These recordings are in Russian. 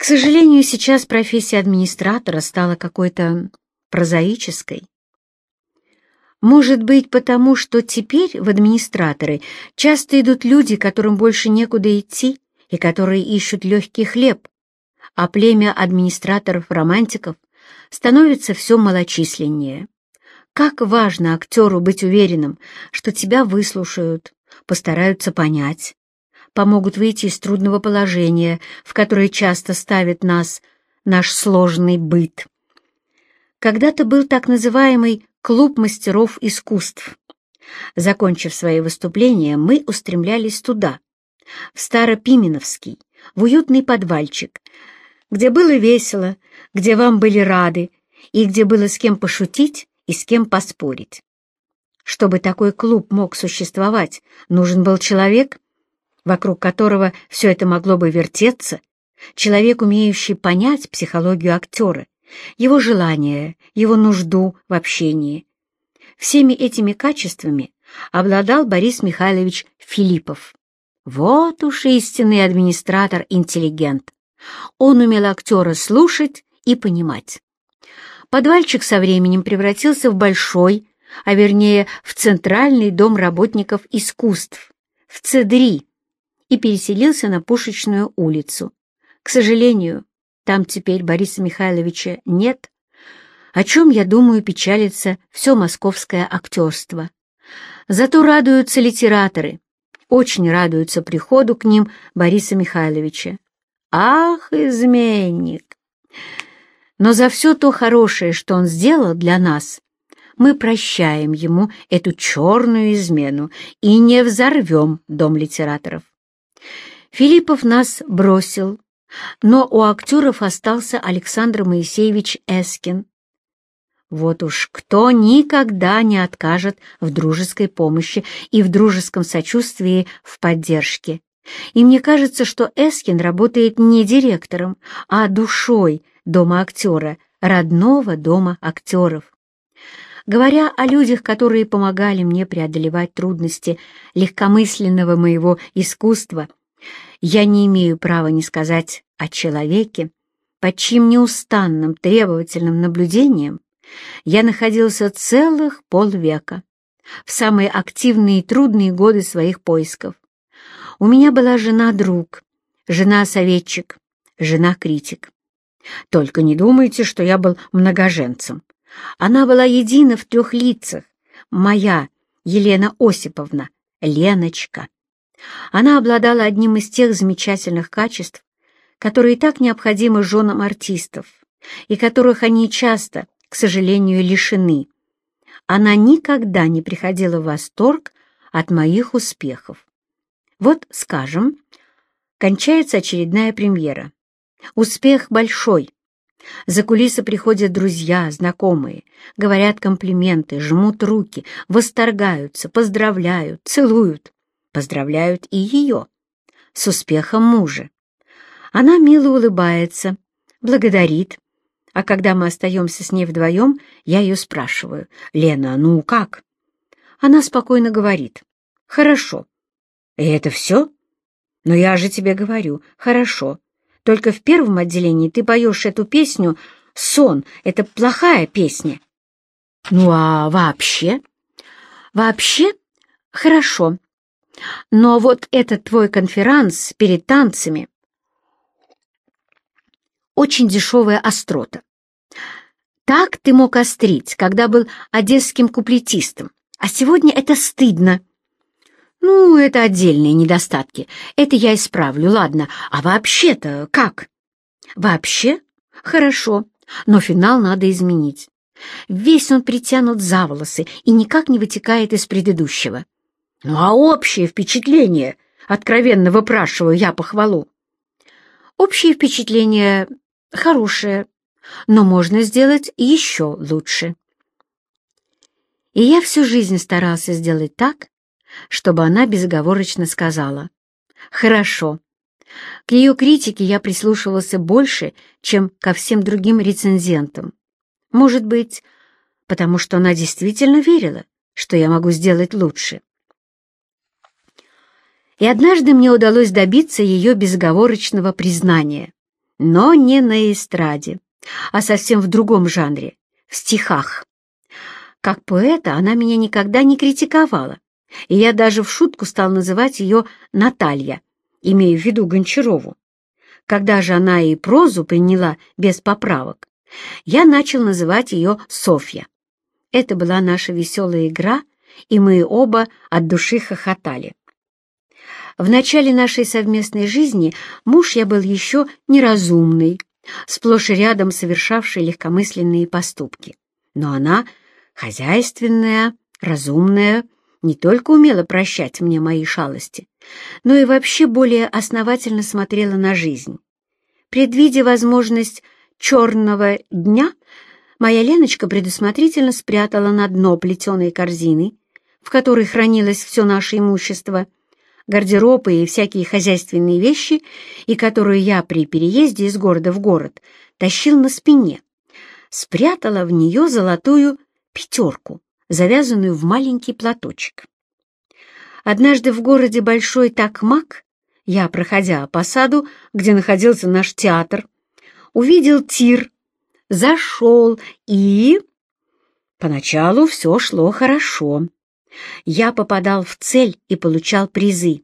К сожалению, сейчас профессия администратора стала какой-то прозаической. Может быть, потому что теперь в администраторы часто идут люди, которым больше некуда идти и которые ищут легкий хлеб, а племя администраторов-романтиков становится все малочисленнее. Как важно актеру быть уверенным, что тебя выслушают, постараются понять, помогут выйти из трудного положения, в которое часто ставит нас наш сложный быт. Когда-то был так называемый «клуб мастеров искусств». Закончив свои выступления, мы устремлялись туда, в Старопименовский, в уютный подвальчик, где было весело, где вам были рады и где было с кем пошутить и с кем поспорить. Чтобы такой клуб мог существовать, нужен был человек, вокруг которого все это могло бы вертеться, человек, умеющий понять психологию актера, его желания, его нужду в общении. Всеми этими качествами обладал Борис Михайлович Филиппов. Вот уж истинный администратор-интеллигент. Он умел актера слушать и понимать. Подвальчик со временем превратился в большой, а вернее в Центральный дом работников искусств, в ЦДРИ, и переселился на Пушечную улицу. К сожалению, там теперь Бориса Михайловича нет, о чем, я думаю, печалится все московское актерство. Зато радуются литераторы, очень радуются приходу к ним Бориса Михайловича. Ах, изменник! Но за все то хорошее, что он сделал для нас, мы прощаем ему эту черную измену и не взорвем дом литераторов. Филиппов нас бросил, но у актеров остался Александр Моисеевич Эскин. Вот уж кто никогда не откажет в дружеской помощи и в дружеском сочувствии в поддержке. И мне кажется, что Эскин работает не директором, а душой дома актера, родного дома актеров. Говоря о людях, которые помогали мне преодолевать трудности легкомысленного моего искусства, я не имею права не сказать о человеке, под чьим неустанным требовательным наблюдением я находился целых полвека, в самые активные и трудные годы своих поисков. У меня была жена-друг, жена-советчик, жена-критик. Только не думайте, что я был многоженцем. Она была едина в трех лицах. Моя Елена Осиповна, Леночка. Она обладала одним из тех замечательных качеств, которые так необходимы женам артистов, и которых они часто, к сожалению, лишены. Она никогда не приходила в восторг от моих успехов. Вот, скажем, кончается очередная премьера. Успех большой. За кулисы приходят друзья, знакомые, говорят комплименты, жмут руки, восторгаются, поздравляют, целуют поздравляют и ее с успехом мужа. Она мило улыбается, благодарит, а когда мы остаемся с ней вдвоем, я ее спрашиваю, «Лена, ну как?» Она спокойно говорит, «Хорошо». «И это все?» «Но я же тебе говорю, хорошо. Только в первом отделении ты поешь эту песню «Сон». Это плохая песня». «Ну а вообще?» «Вообще? Хорошо. Но вот этот твой конферанс перед танцами очень дешевая острота. Так ты мог острить, когда был одесским куплетистом, а сегодня это стыдно. Ну, это отдельные недостатки. Это я исправлю, ладно. А вообще-то как? Вообще? Хорошо, но финал надо изменить. Весь он притянут за волосы и никак не вытекает из предыдущего. Ну а общее впечатление, откровенно выпрашиваю я похвалу. Общее впечатление хорошее, но можно сделать еще лучше. И я всю жизнь старался сделать так, чтобы она безоговорочно сказала «Хорошо». К ее критике я прислушивался больше, чем ко всем другим рецензентам. Может быть, потому что она действительно верила, что я могу сделать лучше. И однажды мне удалось добиться ее безоговорочного признания. но не на эстраде, а совсем в другом жанре, в стихах. Как поэта она меня никогда не критиковала, и я даже в шутку стал называть ее Наталья, имея в виду Гончарову. Когда же она и прозу приняла без поправок, я начал называть ее Софья. Это была наша веселая игра, и мы оба от души хохотали. В начале нашей совместной жизни муж я был еще неразумный, сплошь и рядом совершавший легкомысленные поступки. Но она, хозяйственная, разумная, не только умела прощать мне мои шалости, но и вообще более основательно смотрела на жизнь. Предвидя возможность черного дня, моя Леночка предусмотрительно спрятала на дно плетеной корзины, в которой хранилось все наше имущество, гардероб и всякие хозяйственные вещи, и которую я при переезде из города в город тащил на спине, спрятала в нее золотую пятерку, завязанную в маленький платочек. Однажды в городе Большой Такмак я, проходя по саду, где находился наш театр, увидел тир, зашел и... Поначалу все шло хорошо. Я попадал в цель и получал призы.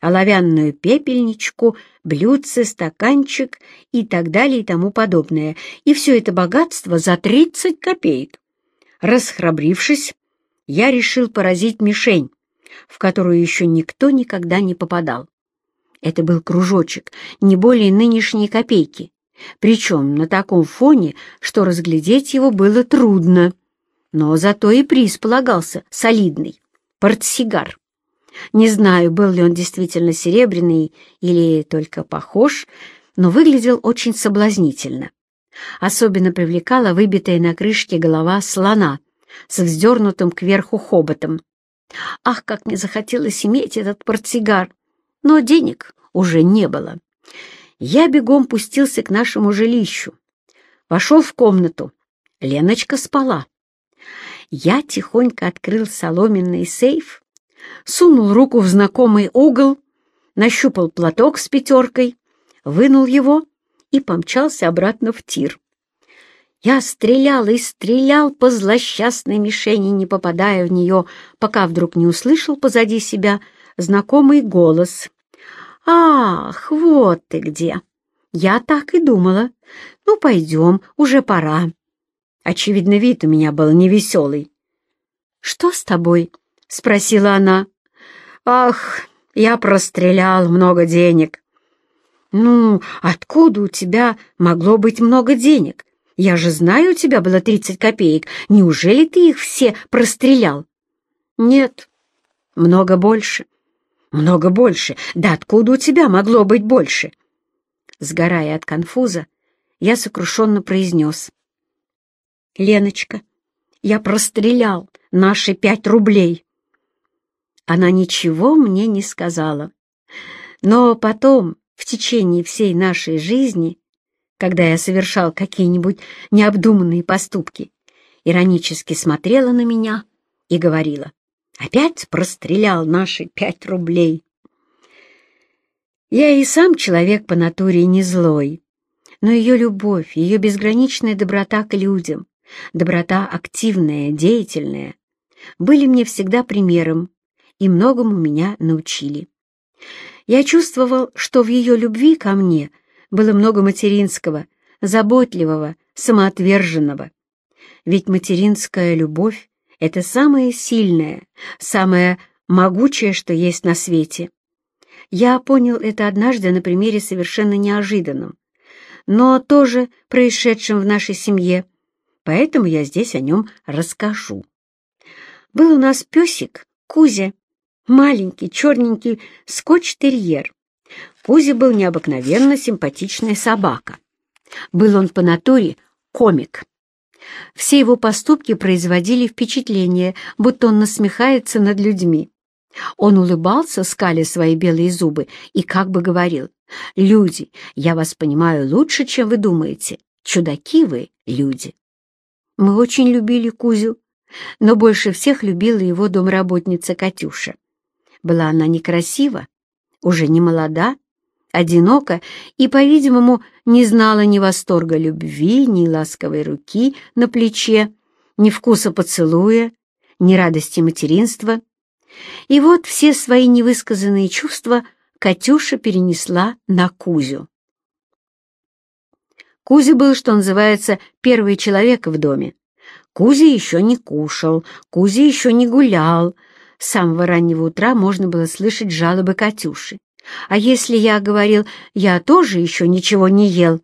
Оловянную пепельничку, блюдце, стаканчик и так далее и тому подобное. И все это богатство за 30 копеек. Расхрабрившись, я решил поразить мишень, в которую еще никто никогда не попадал. Это был кружочек, не более нынешней копейки, причем на таком фоне, что разглядеть его было трудно. Но зато и приз полагался солидный — портсигар. Не знаю, был ли он действительно серебряный или только похож, но выглядел очень соблазнительно. Особенно привлекала выбитая на крышке голова слона с вздернутым кверху хоботом. Ах, как мне захотелось иметь этот портсигар! Но денег уже не было. Я бегом пустился к нашему жилищу. Вошел в комнату. Леночка спала. Я тихонько открыл соломенный сейф, сунул руку в знакомый угол, нащупал платок с пятеркой, вынул его и помчался обратно в тир. Я стрелял и стрелял по злосчастной мишени, не попадая в нее, пока вдруг не услышал позади себя знакомый голос. «Ах, вот ты где!» «Я так и думала. Ну, пойдем, уже пора». Очевидно, вид у меня был невеселый. «Что с тобой?» — спросила она. «Ах, я прострелял много денег». «Ну, откуда у тебя могло быть много денег? Я же знаю, у тебя было тридцать копеек. Неужели ты их все прострелял?» «Нет, много больше». «Много больше? Да откуда у тебя могло быть больше?» Сгорая от конфуза, я сокрушенно произнес. «Леночка, я прострелял наши пять рублей». Она ничего мне не сказала. Но потом, в течение всей нашей жизни, когда я совершал какие-нибудь необдуманные поступки, иронически смотрела на меня и говорила, «Опять прострелял наши пять рублей». Я и сам человек по натуре не злой, но ее любовь, ее безграничная доброта к людям, доброта активная, деятельная, были мне всегда примером и многому меня научили. Я чувствовал, что в ее любви ко мне было много материнского, заботливого, самоотверженного. Ведь материнская любовь — это самое сильное, самое могучее, что есть на свете. Я понял это однажды на примере совершенно неожиданном, но тоже происшедшем в нашей семье, поэтому я здесь о нем расскажу. Был у нас песик Кузя, маленький, черненький скотч-терьер. Кузя был необыкновенно симпатичная собака. Был он по натуре комик. Все его поступки производили впечатление, будто он насмехается над людьми. Он улыбался, скаля свои белые зубы, и как бы говорил, «Люди, я вас понимаю лучше, чем вы думаете. Чудаки вы, люди». Мы очень любили Кузю, но больше всех любила его домработница Катюша. Была она некрасива, уже не молода, одинока и, по-видимому, не знала ни восторга любви, ни ласковой руки на плече, ни вкуса поцелуя, ни радости материнства. И вот все свои невысказанные чувства Катюша перенесла на Кузю. Кузя был, что называется, первый человек в доме. Кузя еще не кушал, Кузя еще не гулял. С самого раннего утра можно было слышать жалобы Катюши. А если я говорил, я тоже еще ничего не ел,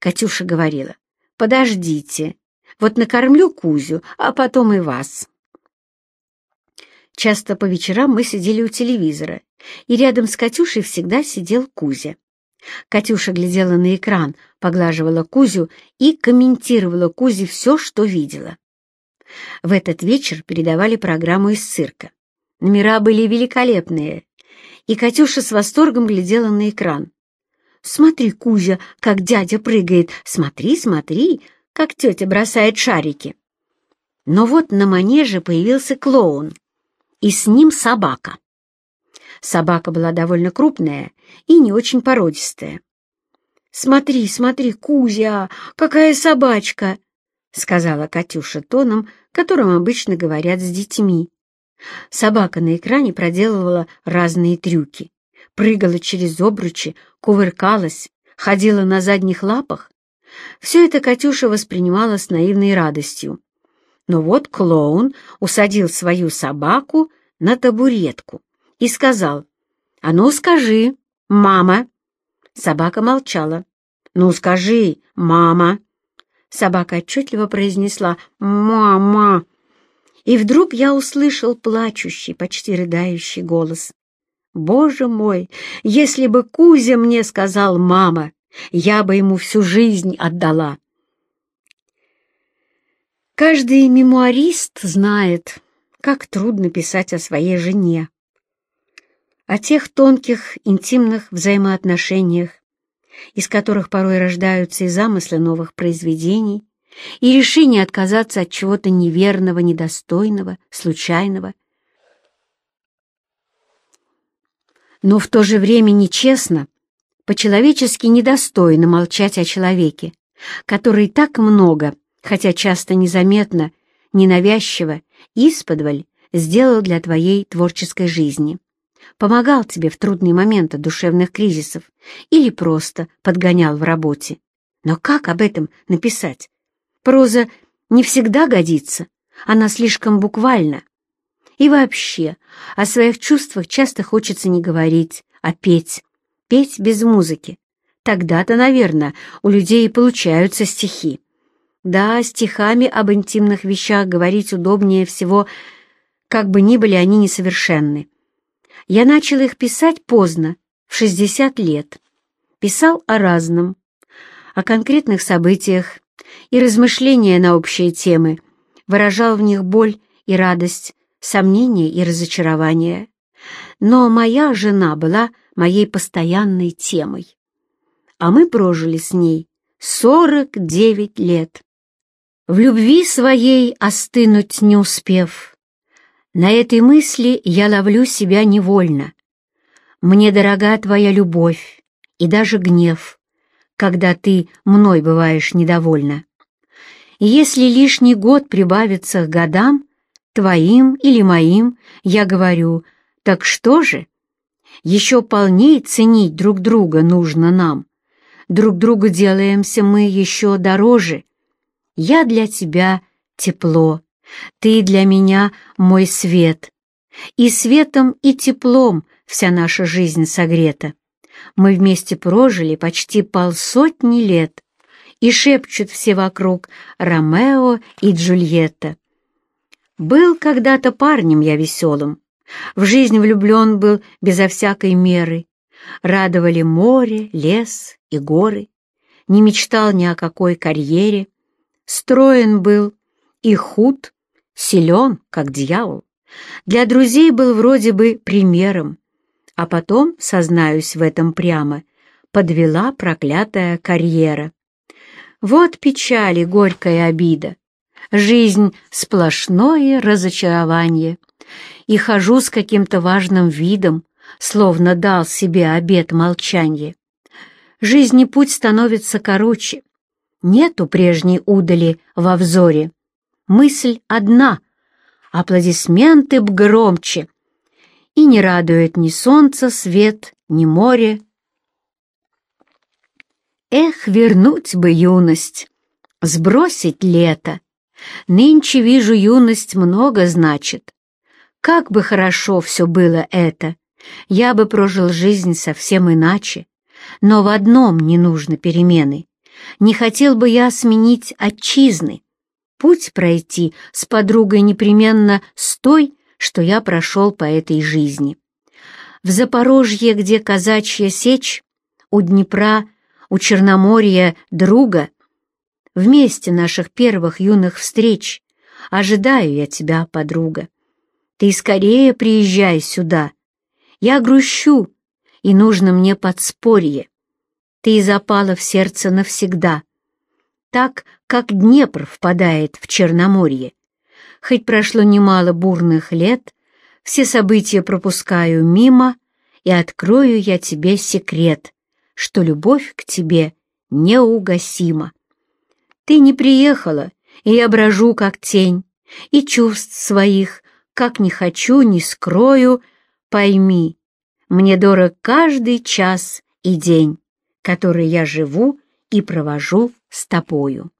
Катюша говорила, подождите, вот накормлю Кузю, а потом и вас. Часто по вечерам мы сидели у телевизора, и рядом с Катюшей всегда сидел Кузя. Катюша глядела на экран, поглаживала Кузю и комментировала Кузе все, что видела. В этот вечер передавали программу из цирка. Номера были великолепные, и Катюша с восторгом глядела на экран. «Смотри, Кузя, как дядя прыгает! Смотри, смотри, как тетя бросает шарики!» Но вот на манеже появился клоун, и с ним собака. Собака была довольно крупная и не очень породистая. «Смотри, смотри, Кузя, какая собачка!» — сказала Катюша тоном, которым обычно говорят с детьми. Собака на экране проделывала разные трюки, прыгала через обручи, кувыркалась, ходила на задних лапах. Все это Катюша воспринимала с наивной радостью. Но вот клоун усадил свою собаку на табуретку и сказал, «А ну скажи, мама!» Собака молчала. «Ну скажи, мама!» Собака отчетливо произнесла «Мама!» И вдруг я услышал плачущий, почти рыдающий голос. «Боже мой, если бы Кузя мне сказал «мама», я бы ему всю жизнь отдала». Каждый мемуарист знает, как трудно писать о своей жене, о тех тонких, интимных взаимоотношениях, из которых порой рождаются и замыслы новых произведений, и решение отказаться от чего-то неверного, недостойного, случайного. Но в то же время нечестно, по-человечески недостойно молчать о человеке, который так много, хотя часто незаметно, ненавязчиво, исподволь сделал для твоей творческой жизни. Помогал тебе в трудные моменты душевных кризисов или просто подгонял в работе. Но как об этом написать? Проза не всегда годится, она слишком буквальна. И вообще, о своих чувствах часто хочется не говорить, а петь. Петь без музыки. Тогда-то, наверное, у людей и получаются стихи. Да, стихами об интимных вещах говорить удобнее всего, как бы ни были они несовершенны. Я начал их писать поздно, в 60 лет. Писал о разном, о конкретных событиях, и размышления на общие темы, выражал в них боль и радость, сомнения и разочарование. Но моя жена была моей постоянной темой. А мы прожили с ней 49 лет. В любви своей остынуть не успев, на этой мысли я ловлю себя невольно. Мне дорога твоя любовь и даже гнев когда ты мной бываешь недовольна. И если лишний год прибавится к годам, твоим или моим, я говорю, так что же? Еще полней ценить друг друга нужно нам. Друг друга делаемся мы еще дороже. Я для тебя тепло, ты для меня мой свет. И светом, и теплом вся наша жизнь согрета. Мы вместе прожили почти полсотни лет, и шепчут все вокруг Ромео и Джульетта. Был когда-то парнем я веселым, в жизнь влюблен был безо всякой меры. Радовали море, лес и горы, не мечтал ни о какой карьере. Строен был и худ, силен, как дьявол. Для друзей был вроде бы примером, а потом, сознаюсь в этом прямо, подвела проклятая карьера. Вот печаль и горькая обида. Жизнь — сплошное разочарование. И хожу с каким-то важным видом, словно дал себе обет молчания. Жизни путь становится короче. Нету прежней удали во взоре. Мысль одна, аплодисменты б громче. И не радует ни солнце свет, ни море. Эх, вернуть бы юность, сбросить лето. Нынче вижу, юность много значит. Как бы хорошо все было это, я бы прожил жизнь совсем иначе. Но в одном не нужно перемены. Не хотел бы я сменить отчизны. Путь пройти с подругой непременно с той, что я прошел по этой жизни. В Запорожье, где казачья сечь, у Днепра, у Черноморья друга, вместе наших первых юных встреч, ожидаю я тебя, подруга. Ты скорее приезжай сюда. Я грущу, и нужно мне подспорье. Ты запала в сердце навсегда, так, как Днепр впадает в Черноморье. Хоть прошло немало бурных лет, все события пропускаю мимо, и открою я тебе секрет, что любовь к тебе неугасима. Ты не приехала, и я брожу как тень, и чувств своих, как не хочу, не скрою, пойми, мне дорог каждый час и день, который я живу и провожу с тобою.